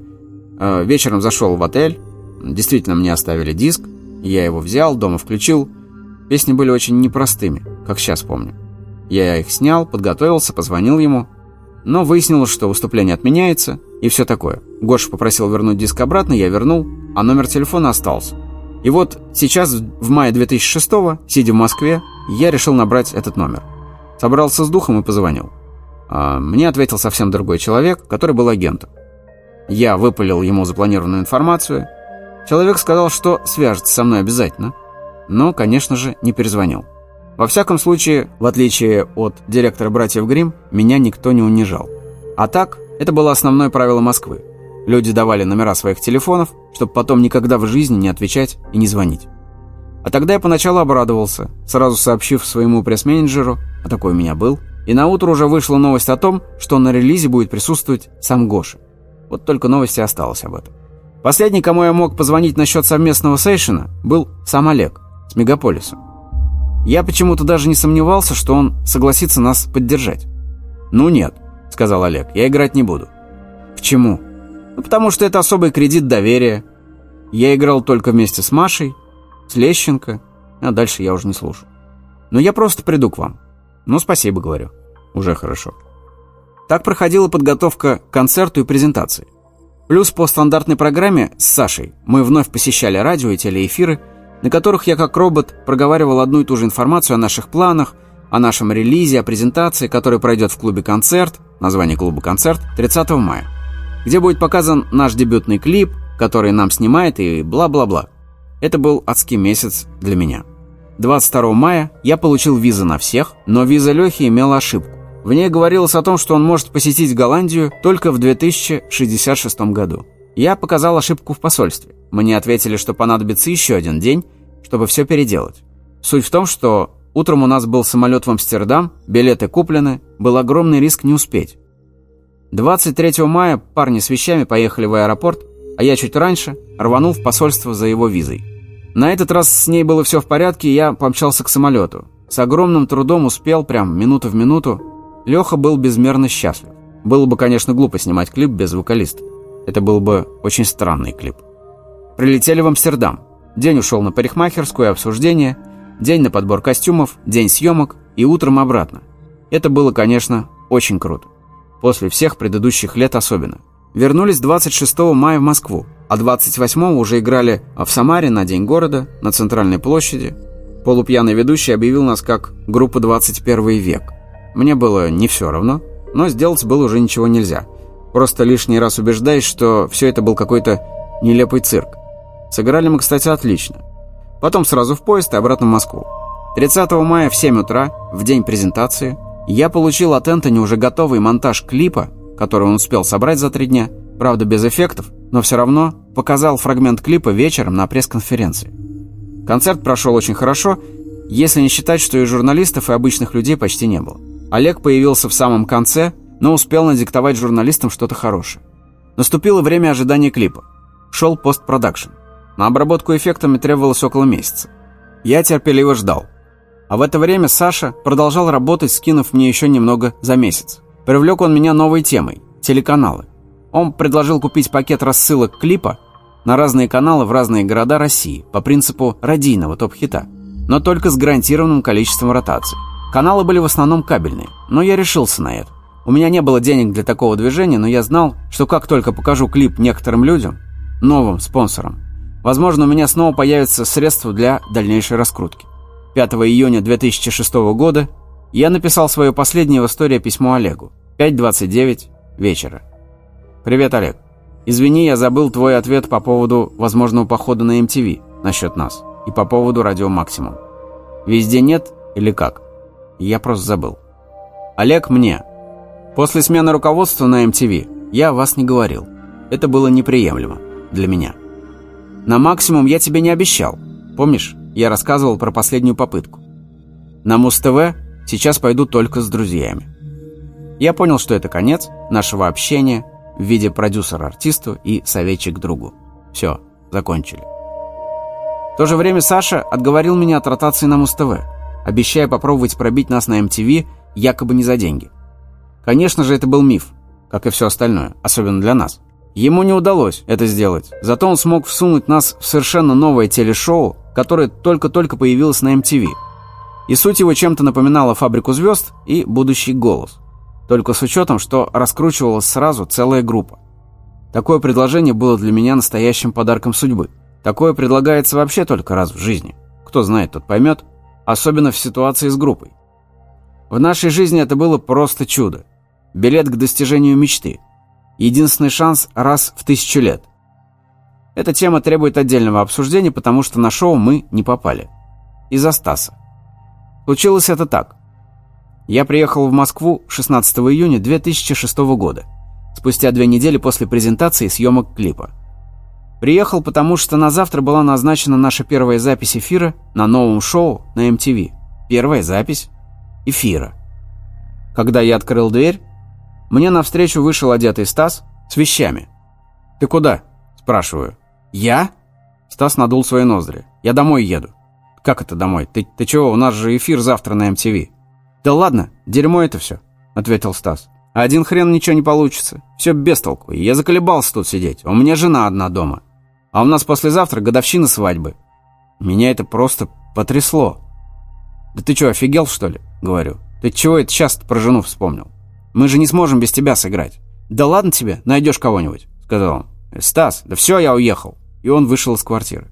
Speaker 1: Э, вечером зашел в отель. Действительно, мне оставили диск. Я его взял, дома включил. Песни были очень непростыми, как сейчас помню. Я их снял, подготовился, позвонил ему. Но выяснилось, что выступление отменяется и все такое. Гоша попросил вернуть диск обратно, я вернул, а номер телефона остался. И вот сейчас, в мае 2006 сидя в Москве, я решил набрать этот номер. Собрался с духом и позвонил. А мне ответил совсем другой человек, который был агентом. Я выпалил ему запланированную информацию. Человек сказал, что свяжется со мной обязательно, но, конечно же, не перезвонил. Во всяком случае, в отличие от директора «Братьев Грим, меня никто не унижал. А так, это было основное правило Москвы. Люди давали номера своих телефонов, чтобы потом никогда в жизни не отвечать и не звонить. А тогда я поначалу обрадовался, сразу сообщив своему пресс-менеджеру, а такой у меня был, и на утро уже вышла новость о том, что на релизе будет присутствовать сам Гоша. Вот только новости осталось об этом. Последний, кому я мог позвонить насчет совместного сейшена, был сам Олег с Мегаполисом. Я почему-то даже не сомневался, что он согласится нас поддержать. «Ну нет», — сказал Олег, — «я играть не буду». «Почему?» «Ну, потому что это особый кредит доверия. Я играл только вместе с Машей, с Лещенко, а дальше я уже не слушаю. Но я просто приду к вам. Ну, спасибо, говорю. Уже хорошо. Так проходила подготовка к концерту и презентации. Плюс по стандартной программе с Сашей мы вновь посещали радио и телеэфиры, на которых я как робот проговаривал одну и ту же информацию о наших планах, о нашем релизе, о презентации, которая пройдет в клубе «Концерт», название клуба «Концерт», 30 мая, где будет показан наш дебютный клип, который нам снимает и бла-бла-бла. Это был адский месяц для меня. 22 мая я получил визы на всех, но виза Лехи имела ошибку. В ней говорилось о том, что он может посетить Голландию только в 2066 году. Я показал ошибку в посольстве. Мне ответили, что понадобится еще один день, чтобы все переделать. Суть в том, что утром у нас был самолет в Амстердам, билеты куплены, был огромный риск не успеть. 23 мая парни с вещами поехали в аэропорт, а я чуть раньше рванул в посольство за его визой. На этот раз с ней было все в порядке, и я помчался к самолету. С огромным трудом успел, прям минуту в минуту. Леха был безмерно счастлив. Было бы, конечно, глупо снимать клип без вокалиста. Это был бы очень странный клип. Прилетели в Амстердам. День ушел на парикмахерскую обсуждение, день на подбор костюмов, день съемок и утром обратно. Это было, конечно, очень круто. После всех предыдущих лет особенно. Вернулись 26 мая в Москву, а 28 уже играли в Самаре на День города, на Центральной площади. Полупьяный ведущий объявил нас как группа 21 век. Мне было не все равно, но сделать было уже ничего нельзя. Просто лишний раз убеждаюсь, что все это был какой-то нелепый цирк. Сыграли мы, кстати, отлично. Потом сразу в поезд и обратно в Москву. 30 мая в 7 утра, в день презентации, я получил от Энтони уже готовый монтаж клипа, который он успел собрать за три дня, правда без эффектов, но все равно показал фрагмент клипа вечером на пресс-конференции. Концерт прошел очень хорошо, если не считать, что и журналистов, и обычных людей почти не было. Олег появился в самом конце, но успел надиктовать журналистам что-то хорошее. Наступило время ожидания клипа. Шел постпродакшн. На обработку эффектами требовалось около месяца. Я терпеливо ждал. А в это время Саша продолжал работать, скинув мне еще немного за месяц. Привлек он меня новой темой – телеканалы. Он предложил купить пакет рассылок клипа на разные каналы в разные города России по принципу радийного топ-хита, но только с гарантированным количеством ротаций. Каналы были в основном кабельные, но я решился на это. У меня не было денег для такого движения, но я знал, что как только покажу клип некоторым людям, новым спонсорам, возможно, у меня снова появятся средства для дальнейшей раскрутки. 5 июня 2006 года я написал свое последнее в истории письмо Олегу. 5.29 вечера. «Привет, Олег. Извини, я забыл твой ответ по поводу возможного похода на MTV насчет нас и по поводу радио «Максимум». Везде нет или как? Я просто забыл. Олег мне. После смены руководства на MTV я вас не говорил. Это было неприемлемо для меня. На максимум я тебе не обещал. Помнишь, я рассказывал про последнюю попытку. На Муз-ТВ сейчас пойду только с друзьями. Я понял, что это конец нашего общения в виде продюсера артисту и советчик другу. Все, закончили. В то же время Саша отговорил меня от ротации на Муз-ТВ, обещая попробовать пробить нас на MTV якобы не за деньги. Конечно же, это был миф, как и все остальное, особенно для нас. Ему не удалось это сделать, зато он смог всунуть нас в совершенно новое телешоу, которое только-только появилось на MTV. И суть его чем-то напоминала «Фабрику звезд» и «Будущий голос». Только с учетом, что раскручивалась сразу целая группа. Такое предложение было для меня настоящим подарком судьбы. Такое предлагается вообще только раз в жизни. Кто знает, тот поймет. Особенно в ситуации с группой. В нашей жизни это было просто чудо. Билет к достижению мечты – Единственный шанс раз в тысячу лет. Эта тема требует отдельного обсуждения, потому что на шоу мы не попали. Из-за Стаса. Случилось это так. Я приехал в Москву 16 июня 2006 года, спустя две недели после презентации съемок клипа. Приехал, потому что на завтра была назначена наша первая запись эфира на новом шоу на MTV. Первая запись эфира. Когда я открыл дверь, мне навстречу вышел одетый Стас с вещами. «Ты куда?» – спрашиваю. «Я?» Стас надул свои ноздри. «Я домой еду». «Как это домой? Ты, ты чего? У нас же эфир завтра на МТВ». «Да ладно, дерьмо это все», – ответил Стас. «Один хрен ничего не получится. Все без толку. Я заколебался тут сидеть. У меня жена одна дома. А у нас послезавтра годовщина свадьбы». Меня это просто потрясло. «Да ты что, офигел, что ли?» – говорю. «Ты чего это сейчас про жену вспомнил?» Мы же не сможем без тебя сыграть». «Да ладно тебе, найдешь кого-нибудь», — сказал он. «Стас, да все, я уехал». И он вышел из квартиры.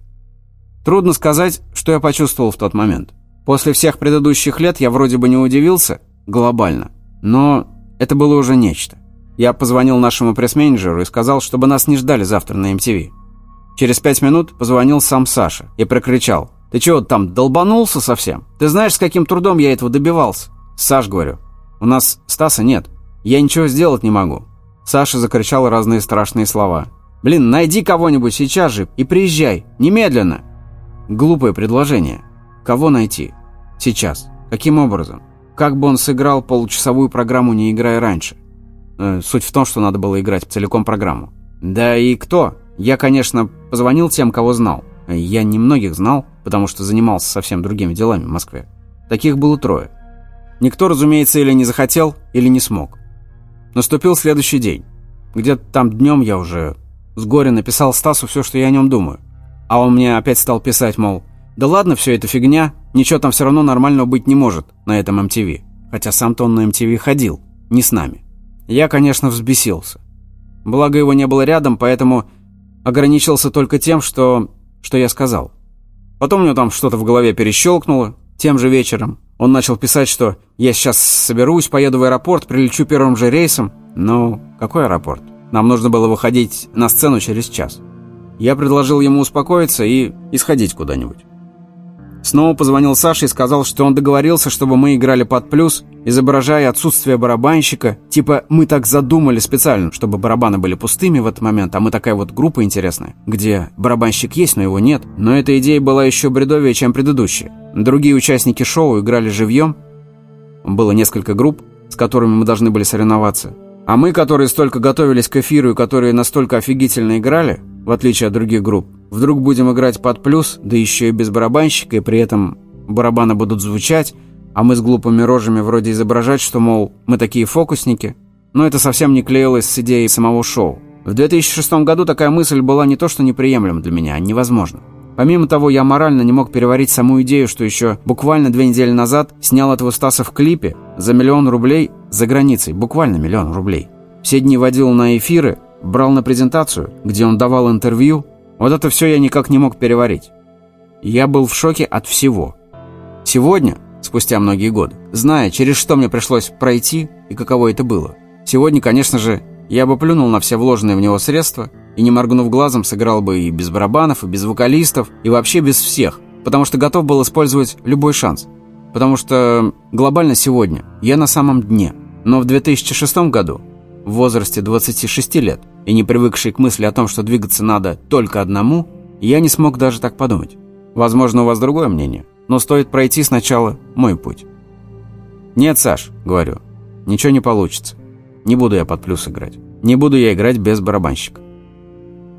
Speaker 1: Трудно сказать, что я почувствовал в тот момент. После всех предыдущих лет я вроде бы не удивился, глобально, но это было уже нечто. Я позвонил нашему пресс-менеджеру и сказал, чтобы нас не ждали завтра на MTV. Через пять минут позвонил сам Саша и прокричал. «Ты чего там, долбанулся совсем? Ты знаешь, с каким трудом я этого добивался?» «Саш, говорю, у нас Стаса нет. Я ничего сделать не могу». Саша закричал разные страшные слова. Блин, найди кого-нибудь сейчас же и приезжай, немедленно. Глупое предложение. Кого найти? Сейчас. Каким образом? Как бы он сыграл получасовую программу, не играя раньше? Э, суть в том, что надо было играть целиком программу. Да и кто? Я, конечно, позвонил тем, кого знал. Я немногих знал, потому что занимался совсем другими делами в Москве. Таких было трое. Никто, разумеется, или не захотел, или не смог. Наступил следующий день. Где-то там днем я уже с горя написал Стасу все, что я о нем думаю. А он мне опять стал писать, мол, да ладно, все это фигня, ничего там все равно нормального быть не может на этом MTV. Хотя сам-то он на MTV ходил, не с нами. Я, конечно, взбесился. Благо его не было рядом, поэтому ограничился только тем, что, что я сказал. Потом у него там что-то в голове перещелкнуло, тем же вечером. Он начал писать, что я сейчас соберусь, поеду в аэропорт, прилечу первым же рейсом. Ну, какой аэропорт? Нам нужно было выходить на сцену через час. Я предложил ему успокоиться и исходить куда-нибудь. Снова позвонил Саше и сказал, что он договорился, чтобы мы играли под плюс, изображая отсутствие барабанщика. Типа, мы так задумали специально, чтобы барабаны были пустыми в этот момент, а мы такая вот группа интересная, где барабанщик есть, но его нет. Но эта идея была еще бредовее, чем предыдущая. Другие участники шоу играли живьем. Было несколько групп, с которыми мы должны были соревноваться. А мы, которые столько готовились к эфиру и которые настолько офигительно играли, в отличие от других групп, вдруг будем играть под плюс, да еще и без барабанщика, и при этом барабаны будут звучать, а мы с глупыми рожами вроде изображать, что, мол, мы такие фокусники. Но это совсем не клеилось с идеей самого шоу. В 2006 году такая мысль была не то что неприемлема для меня, а невозможна. Помимо того, я морально не мог переварить саму идею, что еще буквально две недели назад снял этого Стаса в клипе за миллион рублей за границей, буквально миллион рублей. Все дни водил на эфиры, брал на презентацию, где он давал интервью. Вот это все я никак не мог переварить. Я был в шоке от всего. Сегодня, спустя многие годы, зная, через что мне пришлось пройти и каково это было, сегодня, конечно же, я бы плюнул на все вложенные в него средства и, не моргнув глазом, сыграл бы и без барабанов, и без вокалистов, и вообще без всех, потому что готов был использовать любой шанс. Потому что глобально сегодня я на самом дне. Но в 2006 году, в возрасте 26 лет, и не привыкший к мысли о том, что двигаться надо только одному, я не смог даже так подумать. Возможно, у вас другое мнение, но стоит пройти сначала мой путь. «Нет, Саш», — говорю, — «ничего не получится. Не буду я под плюс играть. Не буду я играть без барабанщика.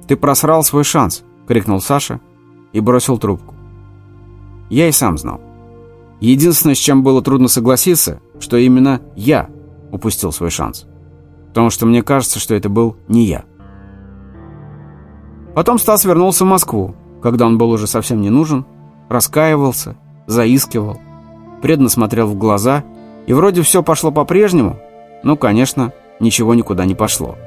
Speaker 1: «Ты просрал свой шанс!» — крикнул Саша и бросил трубку. Я и сам знал. Единственное, с чем было трудно согласиться, что именно я упустил свой шанс. Потому что мне кажется, что это был не я. Потом Стас вернулся в Москву, когда он был уже совсем не нужен, раскаивался, заискивал, преданно смотрел в глаза, и вроде все пошло по-прежнему, ну, конечно, ничего никуда не пошло.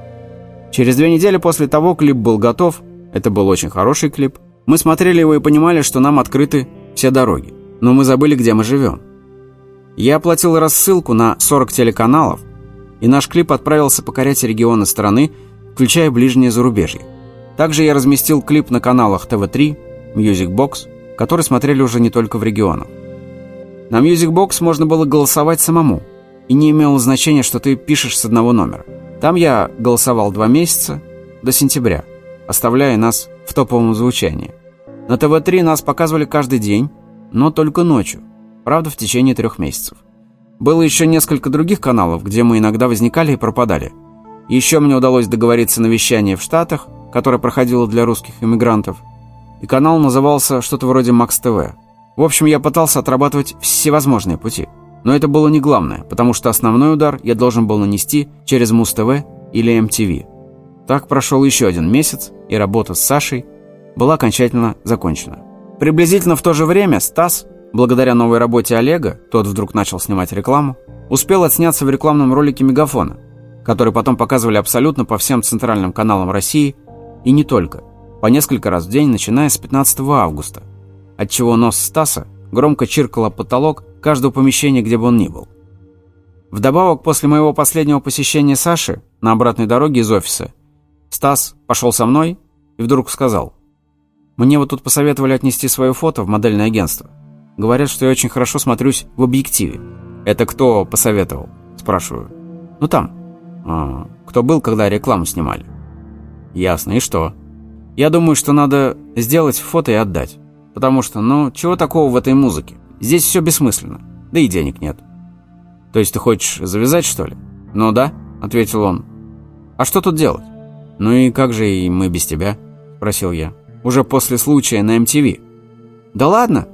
Speaker 1: Через две недели после того клип был готов. Это был очень хороший клип. Мы смотрели его и понимали, что нам открыты все дороги. Но мы забыли, где мы живем. Я оплатил рассылку на 40 телеканалов, и наш клип отправился покорять регионы страны, включая ближнее зарубежье. Также я разместил клип на каналах ТВ3, Music Box, которые смотрели уже не только в регионах. На Music Box можно было голосовать самому – и не имело значения, что ты пишешь с одного номера. Там я голосовал два месяца, до сентября, оставляя нас в топовом звучании. На ТВ-3 нас показывали каждый день, но только ночью, правда, в течение трех месяцев. Было еще несколько других каналов, где мы иногда возникали и пропадали. Еще мне удалось договориться на вещание в Штатах, которое проходило для русских иммигрантов, и канал назывался что-то вроде Макс ТВ. В общем, я пытался отрабатывать всевозможные пути – но это было не главное, потому что основной удар я должен был нанести через Муз-ТВ или МТВ. Так прошел еще один месяц, и работа с Сашей была окончательно закончена. Приблизительно в то же время Стас, благодаря новой работе Олега, тот вдруг начал снимать рекламу, успел отсняться в рекламном ролике «Мегафона», который потом показывали абсолютно по всем центральным каналам России, и не только, по несколько раз в день, начиная с 15 августа, отчего нос Стаса громко чиркал потолок каждого помещения, где бы он ни был. Вдобавок, после моего последнего посещения Саши на обратной дороге из офиса, Стас пошел со мной и вдруг сказал, «Мне вот тут посоветовали отнести свое фото в модельное агентство. Говорят, что я очень хорошо смотрюсь в объективе». «Это кто посоветовал?» – спрашиваю. «Ну там. А, кто был, когда рекламу снимали?» Ясно, и что? Я думаю, что надо сделать фото и отдать. Потому что, ну, чего такого в этой музыке? Здесь все бессмысленно. Да и денег нет. То есть ты хочешь завязать, что ли? Ну да, ответил он. А что тут делать? Ну и как же и мы без тебя? Спросил я. Уже после случая на MTV. Да ладно.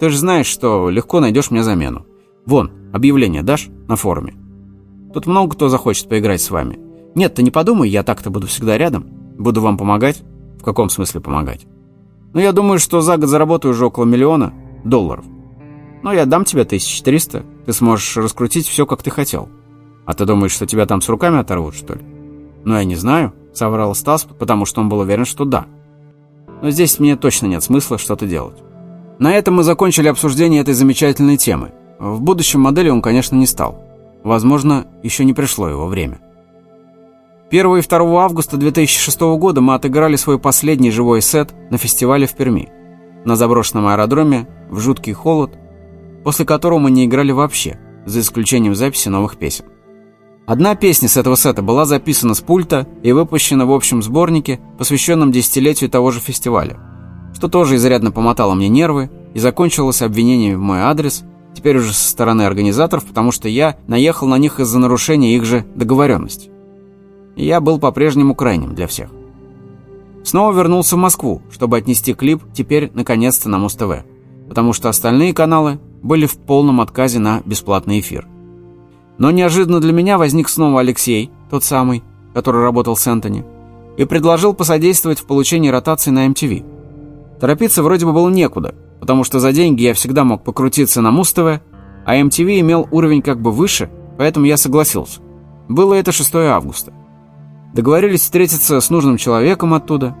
Speaker 1: Ты же знаешь, что легко найдешь мне замену. Вон, объявление дашь на форуме. Тут много кто захочет поиграть с вами. Нет, ты не подумай, я так-то буду всегда рядом. Буду вам помогать. В каком смысле помогать? Ну, я думаю, что за год заработаю уже около миллиона долларов. Ну, я дам тебе 1300. Ты сможешь раскрутить все, как ты хотел. А ты думаешь, что тебя там с руками оторвут, что ли? Ну, я не знаю, соврал Стас, потому что он был уверен, что да. Но здесь мне точно нет смысла что-то делать. На этом мы закончили обсуждение этой замечательной темы. В будущем модели он, конечно, не стал. Возможно, еще не пришло его время. 1 и 2 августа 2006 года мы отыграли свой последний живой сет на фестивале в Перми, на заброшенном аэродроме, в жуткий холод, после которого мы не играли вообще, за исключением записи новых песен. Одна песня с этого сета была записана с пульта и выпущена в общем сборнике, посвященном десятилетию того же фестиваля, что тоже изрядно помотало мне нервы и закончилось обвинениями в мой адрес, теперь уже со стороны организаторов, потому что я наехал на них из-за нарушения их же договоренности и я был по-прежнему крайним для всех. Снова вернулся в Москву, чтобы отнести клип теперь наконец-то на Муз-ТВ, потому что остальные каналы были в полном отказе на бесплатный эфир. Но неожиданно для меня возник снова Алексей, тот самый, который работал с Энтони, и предложил посодействовать в получении ротации на MTV. Торопиться вроде бы было некуда, потому что за деньги я всегда мог покрутиться на Муз-ТВ, а MTV имел уровень как бы выше, поэтому я согласился. Было это 6 августа. Договорились встретиться с нужным человеком оттуда.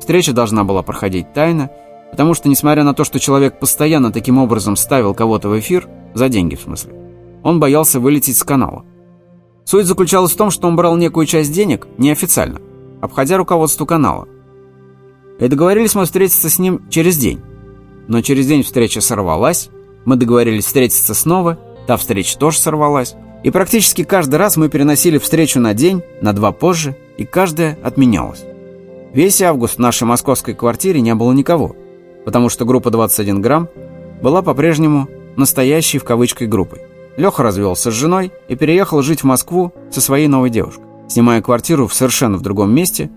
Speaker 1: Встреча должна была проходить тайно, потому что, несмотря на то, что человек постоянно таким образом ставил кого-то в эфир, за деньги в смысле, он боялся вылететь с канала. Суть заключалась в том, что он брал некую часть денег неофициально, обходя руководство канала. И договорились мы встретиться с ним через день. Но через день встреча сорвалась, мы договорились встретиться снова, та встреча тоже сорвалась, и практически каждый раз мы переносили встречу на день, на два позже, и каждая отменялась. Весь август в нашей московской квартире не было никого, потому что группа 21 грамм была по-прежнему настоящей в кавычках группой. Леха развелся с женой и переехал жить в Москву со своей новой девушкой, снимая квартиру в совершенно в другом месте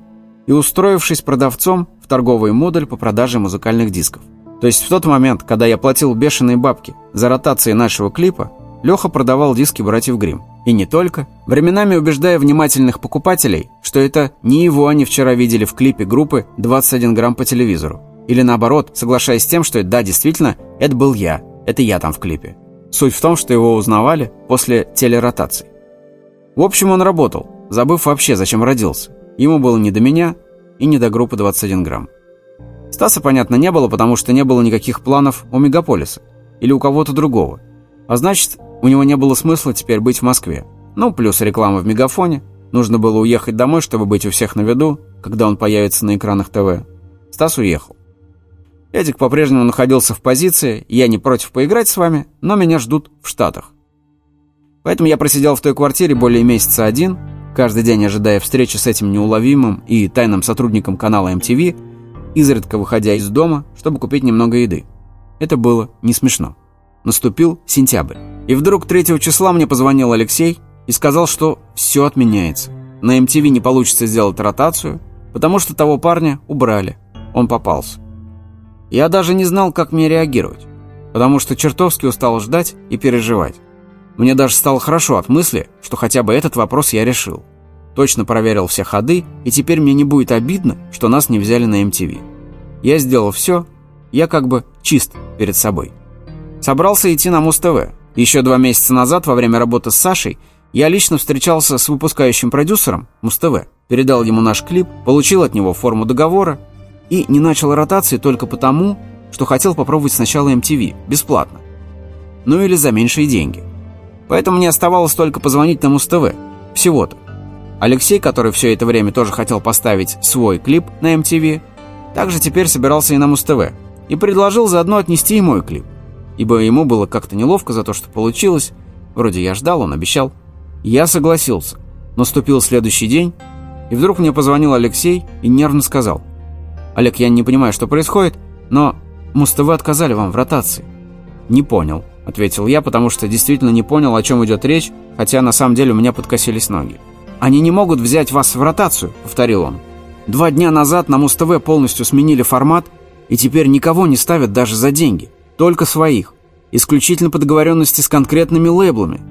Speaker 1: и устроившись продавцом торговый модуль по продаже музыкальных дисков. То есть в тот момент, когда я платил бешеные бабки за ротации нашего клипа, Леха продавал диски братьев Грим. И не только. Временами убеждая внимательных покупателей, что это не его они вчера видели в клипе группы «21 грамм по телевизору». Или наоборот, соглашаясь с тем, что да, действительно, это был я. Это я там в клипе. Суть в том, что его узнавали после телеротации. В общем, он работал, забыв вообще, зачем родился. Ему было не до меня и не до группы 21 грамм. Стаса, понятно, не было, потому что не было никаких планов у Мегаполиса или у кого-то другого. А значит, у него не было смысла теперь быть в Москве. Ну, плюс реклама в Мегафоне. Нужно было уехать домой, чтобы быть у всех на виду, когда он появится на экранах ТВ. Стас уехал. Эдик по-прежнему находился в позиции, я не против поиграть с вами, но меня ждут в Штатах. Поэтому я просидел в той квартире более месяца один, каждый день ожидая встречи с этим неуловимым и тайным сотрудником канала MTV, изредка выходя из дома, чтобы купить немного еды. Это было не смешно. Наступил сентябрь. И вдруг 3 числа мне позвонил Алексей и сказал, что все отменяется. На MTV не получится сделать ротацию, потому что того парня убрали. Он попался. Я даже не знал, как мне реагировать, потому что чертовски устал ждать и переживать. Мне даже стало хорошо от мысли, что хотя бы этот вопрос я решил. Точно проверил все ходы, и теперь мне не будет обидно, что нас не взяли на MTV. Я сделал все, я как бы чист перед собой. Собрался идти на Муз-ТВ. Еще два месяца назад, во время работы с Сашей, я лично встречался с выпускающим продюсером Муз-ТВ, передал ему наш клип, получил от него форму договора и не начал ротации только потому, что хотел попробовать сначала MTV, бесплатно. Ну или за меньшие деньги. Поэтому мне оставалось только позвонить на Муз-ТВ. Всего-то. Алексей, который все это время тоже хотел поставить свой клип на MTV, также теперь собирался и на Муз-ТВ и предложил заодно отнести и мой клип ибо ему было как-то неловко за то, что получилось. Вроде я ждал, он обещал. Я согласился. Наступил следующий день, И вдруг мне позвонил Алексей и нервно сказал. «Олег, я не понимаю, что происходит, но Муз-ТВ отказали вам в ротации». «Не понял», — ответил я, потому что действительно не понял, о чем идет речь, хотя на самом деле у меня подкосились ноги. «Они не могут взять вас в ротацию», — повторил он. «Два дня назад на Муз-ТВ полностью сменили формат, и теперь никого не ставят даже за деньги, только своих, исключительно по договоренности с конкретными лейблами».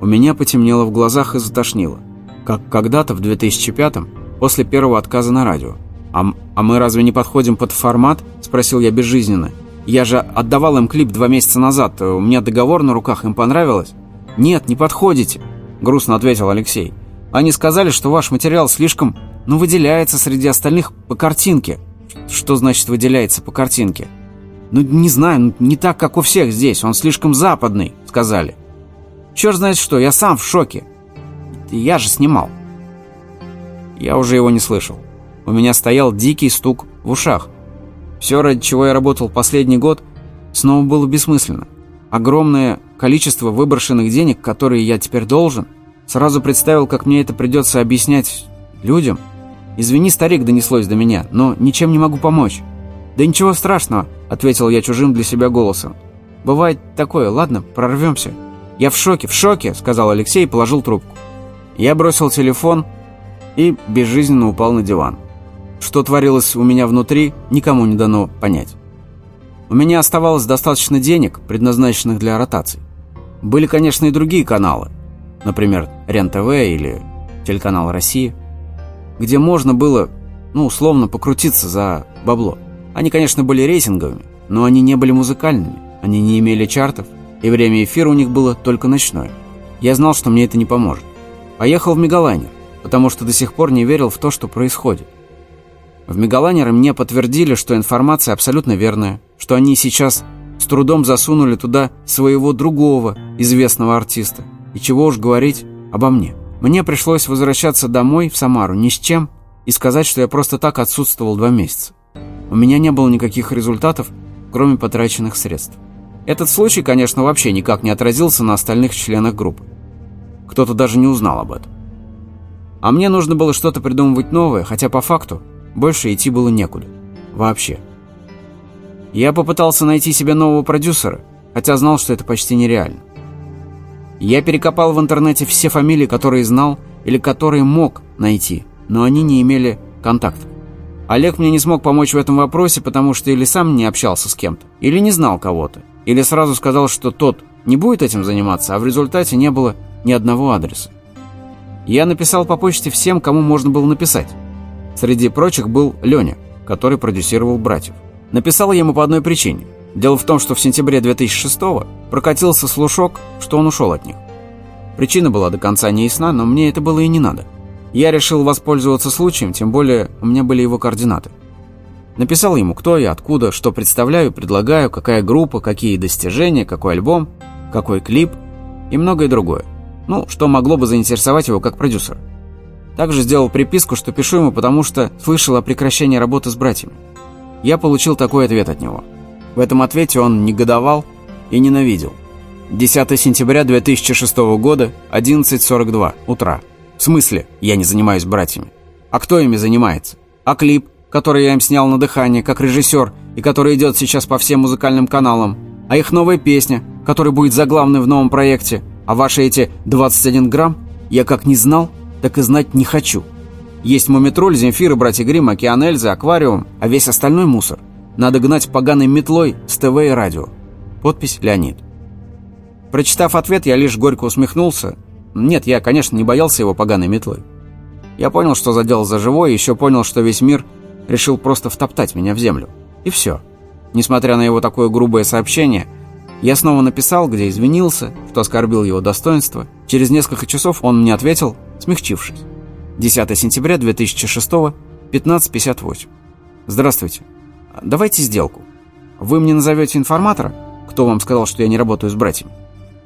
Speaker 1: У меня потемнело в глазах и затошнило, как когда-то в 2005-м, после первого отказа на радио. «А, «А мы разве не подходим под формат?» – спросил я безжизненно. «Я же отдавал им клип два месяца назад. У меня договор на руках, им понравилось?» «Нет, не подходите», – грустно ответил Алексей. «Они сказали, что ваш материал слишком, ну, выделяется среди остальных по картинке». «Что значит выделяется по картинке?» «Ну, не знаю, ну, не так, как у всех здесь. Он слишком западный», — сказали. «Черт знает что, я сам в шоке. Я же снимал». Я уже его не слышал. У меня стоял дикий стук в ушах. Все, ради чего я работал последний год, снова было бессмысленно. Огромное количество выброшенных денег, которые я теперь должен, сразу представил, как мне это придется объяснять людям. «Извини, старик», донеслось до меня, но ничем не могу помочь. «Да ничего страшного», — ответил я чужим для себя голосом. «Бывает такое, ладно, прорвемся». «Я в шоке, в шоке», — сказал Алексей и положил трубку. Я бросил телефон и безжизненно упал на диван. Что творилось у меня внутри, никому не дано понять. У меня оставалось достаточно денег, предназначенных для ротаций. Были, конечно, и другие каналы, например, РЕН-ТВ или телеканал «Россия», где можно было, ну, условно, покрутиться за бабло. Они, конечно, были рейтинговыми, но они не были музыкальными, они не имели чартов, и время эфира у них было только ночное. Я знал, что мне это не поможет. Поехал в Мегалайнер, потому что до сих пор не верил в то, что происходит. В Мегалайнере мне подтвердили, что информация абсолютно верная, что они сейчас с трудом засунули туда своего другого известного артиста. И чего уж говорить обо мне. Мне пришлось возвращаться домой, в Самару, ни с чем, и сказать, что я просто так отсутствовал два месяца. У меня не было никаких результатов, кроме потраченных средств. Этот случай, конечно, вообще никак не отразился на остальных членах группы. Кто-то даже не узнал об этом. А мне нужно было что-то придумывать новое, хотя по факту больше идти было некуда. Вообще. Я попытался найти себе нового продюсера, хотя знал, что это почти нереально. Я перекопал в интернете все фамилии, которые знал или которые мог найти, но они не имели контактов. Олег мне не смог помочь в этом вопросе, потому что или сам не общался с кем-то, или не знал кого-то, или сразу сказал, что тот не будет этим заниматься, а в результате не было ни одного адреса. Я написал по почте всем, кому можно было написать. Среди прочих был Леня, который продюсировал «Братьев». Написал ему по одной причине. Дело в том, что в сентябре 2006-го прокатился слушок, что он ушел от них. Причина была до конца не ясна, но мне это было и не надо. Я решил воспользоваться случаем, тем более у меня были его координаты. Написал ему, кто я, откуда, что представляю, предлагаю, какая группа, какие достижения, какой альбом, какой клип и многое другое. Ну, что могло бы заинтересовать его как продюсера. Также сделал приписку, что пишу ему, потому что слышал о прекращении работы с братьями. Я получил такой ответ от него. В этом ответе он негодовал и ненавидел. 10 сентября 2006 года, 11.42 утра. В смысле, я не занимаюсь братьями? А кто ими занимается? А клип, который я им снял на дыхание, как режиссер, и который идет сейчас по всем музыкальным каналам? А их новая песня, которая будет заглавной в новом проекте? А ваши эти 21 грамм? Я как не знал, так и знать не хочу. Есть Мумитроль, Земфира, Братья Грим, Океан Эльзы, Аквариум, а весь остальной мусор. Надо гнать поганой метлой с ТВ и радио. Подпись Леонид. Прочитав ответ, я лишь горько усмехнулся. Нет, я, конечно, не боялся его поганой метлой. Я понял, что задел за живое, еще понял, что весь мир решил просто втоптать меня в землю. И все. Несмотря на его такое грубое сообщение, я снова написал, где извинился, что оскорбил его достоинство. Через несколько часов он мне ответил, смягчившись. 10 сентября 2006, 15.58. Здравствуйте. Давайте сделку. Вы мне назовете информатора, кто вам сказал, что я не работаю с братьями,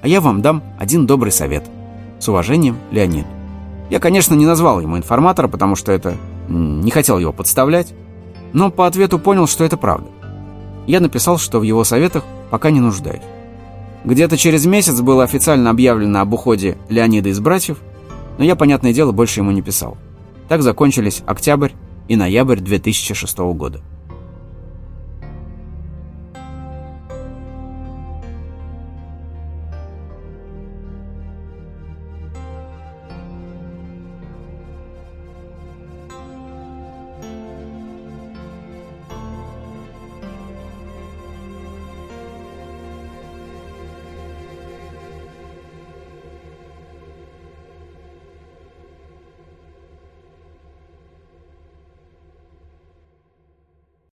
Speaker 1: а я вам дам один добрый совет. С уважением, Леонид. Я, конечно, не назвал ему информатора, потому что это... не хотел его подставлять, но по ответу понял, что это правда. Я написал, что в его советах пока не нуждаюсь. Где-то через месяц было официально объявлено об уходе Леонида из братьев, но я, понятное дело, больше ему не писал. Так закончились октябрь и ноябрь 2006 года.